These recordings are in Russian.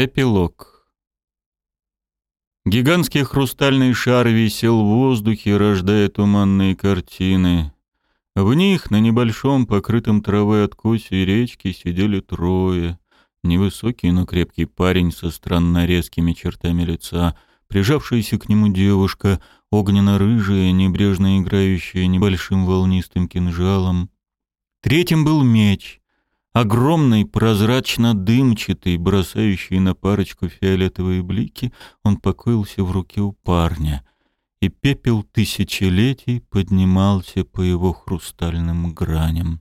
Эпилог. Гигантский хрустальный шар висел в воздухе, рождая туманные картины. В них на небольшом покрытом травой откосе речки сидели трое. Невысокий, но крепкий парень со странно резкими чертами лица, прижавшаяся к нему девушка, огненно-рыжая, небрежно играющая небольшим волнистым кинжалом. Третьим был меч, Огромный, прозрачно-дымчатый, бросающий на парочку фиолетовые блики, он покоился в руке у парня, и пепел тысячелетий поднимался по его хрустальным граням.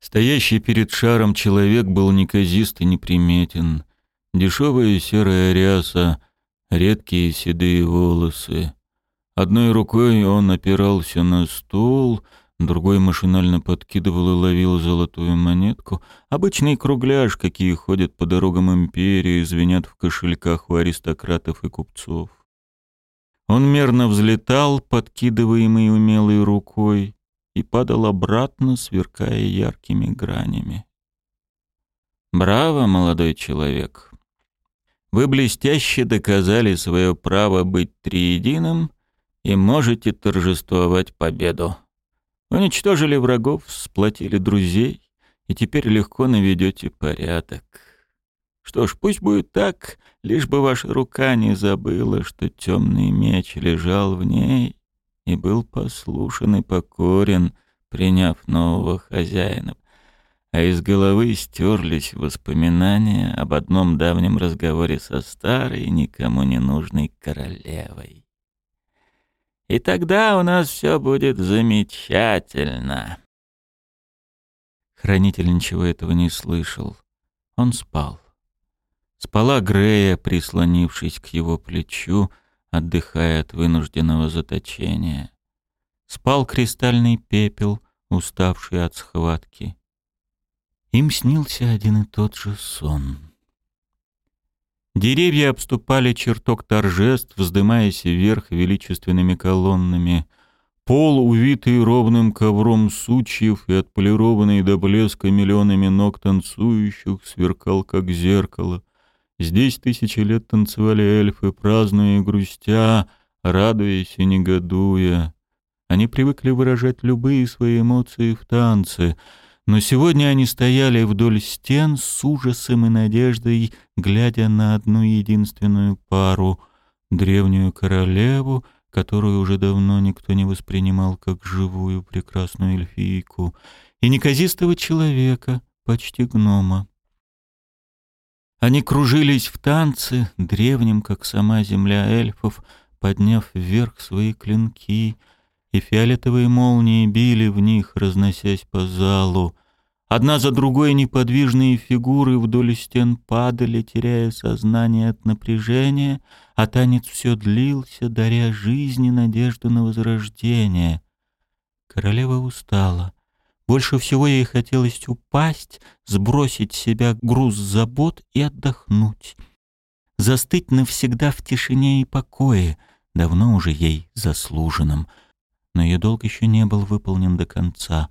Стоящий перед шаром человек был неказист и неприметен. Дешевая серая ряса, редкие седые волосы. Одной рукой он опирался на стол — Другой машинально подкидывал и ловил золотую монетку. Обычный кругляш, какие ходят по дорогам империи, звенят в кошельках у аристократов и купцов. Он мерно взлетал, подкидываемый умелой рукой, и падал обратно, сверкая яркими гранями. «Браво, молодой человек! Вы блестяще доказали свое право быть триединым и можете торжествовать победу». Уничтожили врагов, сплотили друзей, и теперь легко наведете порядок. Что ж, пусть будет так, лишь бы ваша рука не забыла, что темный меч лежал в ней и был послушен и покорен, приняв нового хозяина. А из головы стерлись воспоминания об одном давнем разговоре со старой, никому не нужной королевой. И тогда у нас все будет замечательно. Хранитель ничего этого не слышал. Он спал. Спала Грея, прислонившись к его плечу, отдыхая от вынужденного заточения. Спал кристальный пепел, уставший от схватки. Им снился один и тот же сон. Деревья обступали чертог торжеств, вздымаясь вверх величественными колоннами. Пол, увитый ровным ковром сучьев и отполированный до блеска миллионами ног танцующих, сверкал как зеркало. Здесь тысячи лет танцевали эльфы, празднуя и грустя, радуясь и негодуя. Они привыкли выражать любые свои эмоции в танце — но сегодня они стояли вдоль стен с ужасом и надеждой, глядя на одну единственную пару — древнюю королеву, которую уже давно никто не воспринимал как живую прекрасную эльфийку, и неказистого человека, почти гнома. Они кружились в танце, древнем, как сама земля эльфов, подняв вверх свои клинки — и фиолетовые молнии били в них, разносясь по залу. Одна за другой неподвижные фигуры вдоль стен падали, теряя сознание от напряжения, а танец все длился, даря жизни надежду на возрождение. Королева устала. Больше всего ей хотелось упасть, сбросить с себя груз забот и отдохнуть. Застыть навсегда в тишине и покое, давно уже ей заслуженном — но ее долг еще не был выполнен до конца.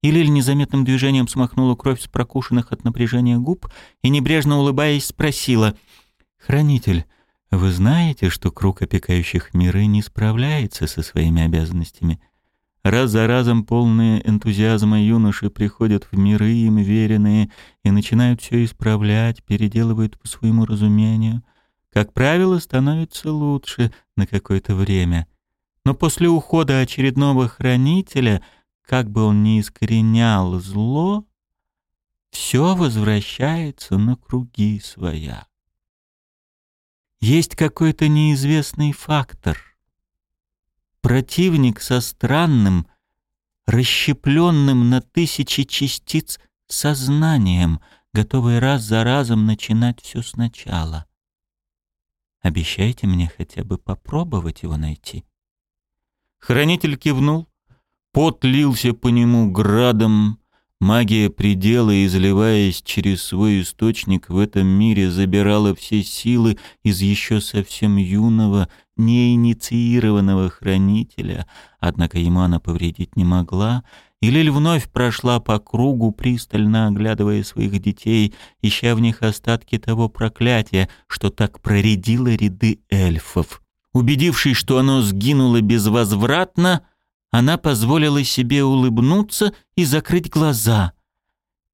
Илиль незаметным движением смахнула кровь с прокушенных от напряжения губ и, небрежно улыбаясь, спросила «Хранитель, вы знаете, что круг опекающих миры не справляется со своими обязанностями?» Раз за разом полные энтузиазма юноши приходят в миры им веренные и начинают все исправлять, переделывают по своему разумению. Как правило, становится лучше на какое-то время. Но после ухода очередного хранителя, как бы он ни искоренял зло, все возвращается на круги своя. Есть какой-то неизвестный фактор. Противник со странным, расщепленным на тысячи частиц сознанием, готовый раз за разом начинать все сначала. Обещайте мне хотя бы попробовать его найти. Хранитель кивнул. Пот лился по нему градом. Магия предела, изливаясь через свой источник в этом мире, забирала все силы из еще совсем юного, неинициированного хранителя, однако ему она повредить не могла, И Лиль вновь прошла по кругу, пристально оглядывая своих детей, ища в них остатки того проклятия, что так проредило ряды эльфов. Убедившись, что оно сгинуло безвозвратно, она позволила себе улыбнуться и закрыть глаза.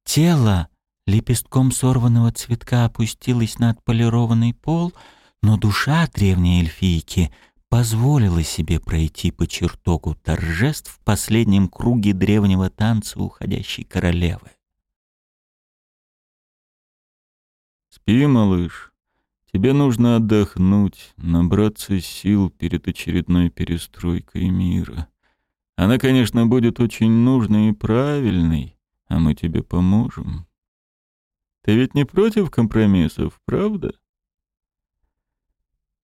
Тело лепестком сорванного цветка опустилось на отполированный пол, но душа древней эльфийки позволила себе пройти по чертогу торжеств в последнем круге древнего танца уходящей королевы. «Спи, малыш. Тебе нужно отдохнуть, набраться сил перед очередной перестройкой мира», она, конечно, будет очень нужной и правильной, а мы тебе поможем. Ты ведь не против компромиссов, правда?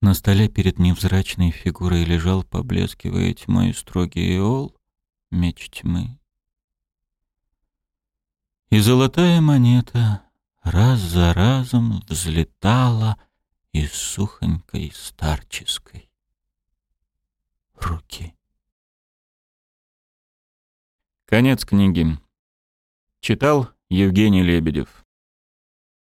На столе перед невзрачной фигурой лежал, поблескивая тьмой строгий иол, меч тьмы. И золотая монета раз за разом взлетала из сухонькой старческой руки. Конец книги. Читал Евгений Лебедев.